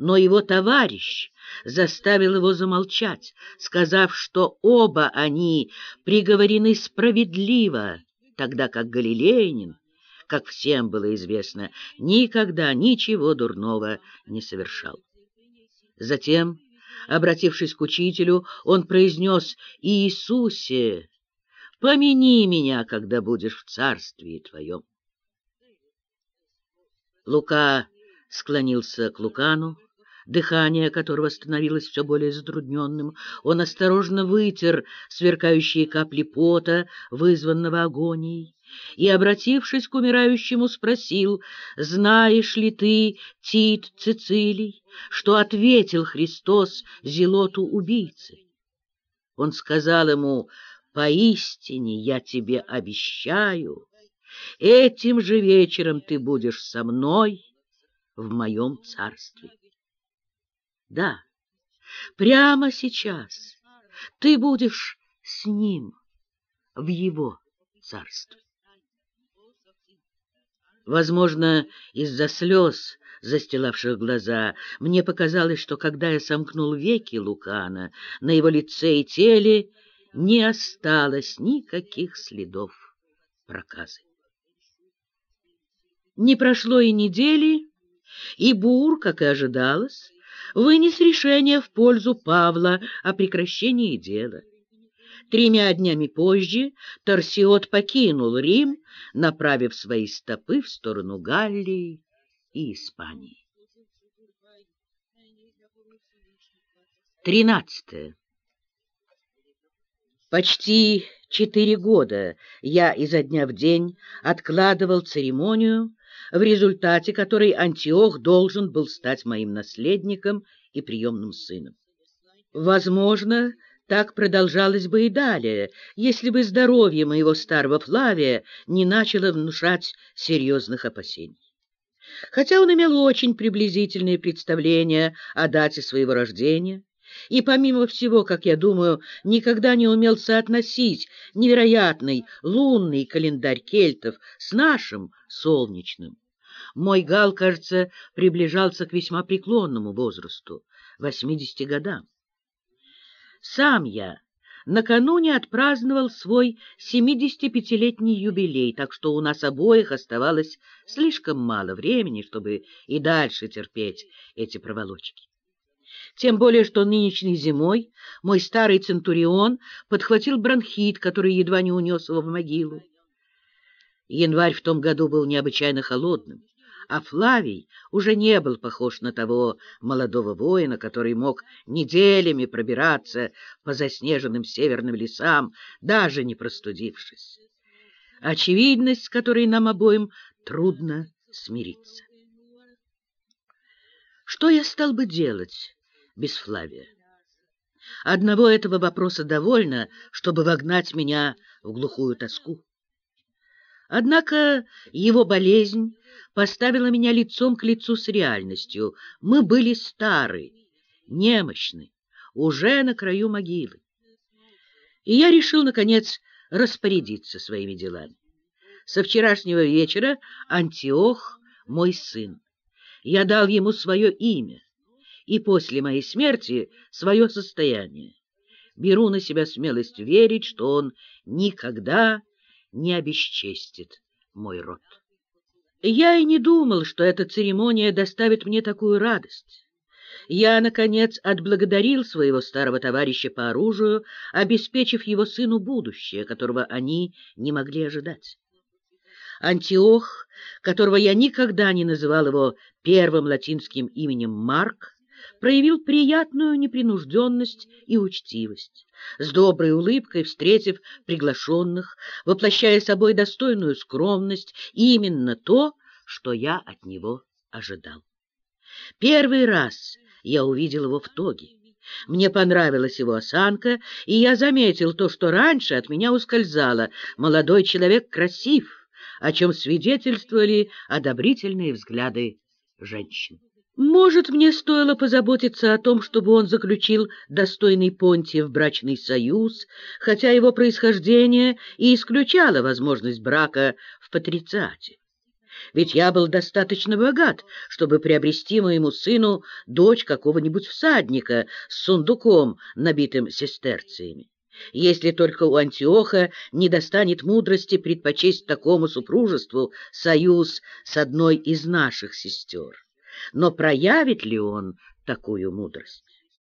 но его товарищ заставил его замолчать, сказав, что оба они приговорены справедливо, тогда как Галилеянин, как всем было известно, никогда ничего дурного не совершал. Затем, обратившись к учителю, он произнес «Иисусе, помяни меня, когда будешь в царствии твоем». Лука склонился к Лукану, дыхание которого становилось все более затрудненным. Он осторожно вытер сверкающие капли пота, вызванного агонией, и, обратившись к умирающему, спросил, «Знаешь ли ты, Тит Цицилий, что ответил Христос Зелоту убийцы?» Он сказал ему, «Поистине я тебе обещаю, этим же вечером ты будешь со мной в моем царстве». Да, прямо сейчас ты будешь с ним в его царстве. Возможно, из-за слез, застилавших глаза, мне показалось, что когда я сомкнул веки Лукана, на его лице и теле не осталось никаких следов проказы. Не прошло и недели, и Бур, как и ожидалось, вынес решение в пользу Павла о прекращении дела. Тремя днями позже Торсиот покинул Рим, направив свои стопы в сторону Галлии и Испании. Тринадцатое. Почти четыре года я изо дня в день откладывал церемонию, в результате которой Антиох должен был стать моим наследником и приемным сыном. Возможно, так продолжалось бы и далее, если бы здоровье моего старого Флавия не начало внушать серьезных опасений. Хотя он имел очень приблизительные представления о дате своего рождения, и, помимо всего, как я думаю, никогда не умел соотносить невероятный лунный календарь кельтов с нашим солнечным. Мой Гал, кажется, приближался к весьма преклонному возрасту — восьмидесяти годам. Сам я накануне отпраздновал свой 75-летний юбилей, так что у нас обоих оставалось слишком мало времени, чтобы и дальше терпеть эти проволочки. Тем более, что нынешней зимой мой старый Центурион подхватил бронхит, который едва не унес его в могилу. Январь в том году был необычайно холодным, а Флавий уже не был похож на того молодого воина, который мог неделями пробираться по заснеженным северным лесам, даже не простудившись. Очевидность, с которой нам обоим трудно смириться. Что я стал бы делать без Флавия? Одного этого вопроса довольно, чтобы вогнать меня в глухую тоску. Однако его болезнь поставила меня лицом к лицу с реальностью. Мы были стары, немощны, уже на краю могилы. И я решил, наконец, распорядиться своими делами. Со вчерашнего вечера Антиох — мой сын. Я дал ему свое имя и после моей смерти свое состояние. Беру на себя смелость верить, что он никогда не обесчестит мой род. Я и не думал, что эта церемония доставит мне такую радость. Я, наконец, отблагодарил своего старого товарища по оружию, обеспечив его сыну будущее, которого они не могли ожидать. Антиох, которого я никогда не называл его первым латинским именем Марк, проявил приятную непринужденность и учтивость, с доброй улыбкой встретив приглашенных, воплощая собой достойную скромность, именно то, что я от него ожидал. Первый раз я увидел его в тоге. Мне понравилась его осанка, и я заметил то, что раньше от меня ускользало. Молодой человек красив, о чем свидетельствовали одобрительные взгляды женщин. Может, мне стоило позаботиться о том, чтобы он заключил достойный Понтиев брачный союз, хотя его происхождение и исключало возможность брака в патрициате. ведь я был достаточно богат, чтобы приобрести моему сыну дочь какого-нибудь всадника с сундуком, набитым сестерциями. Если только у Антиоха не достанет мудрости предпочесть такому супружеству союз с одной из наших сестер. Но проявит ли он такую мудрость?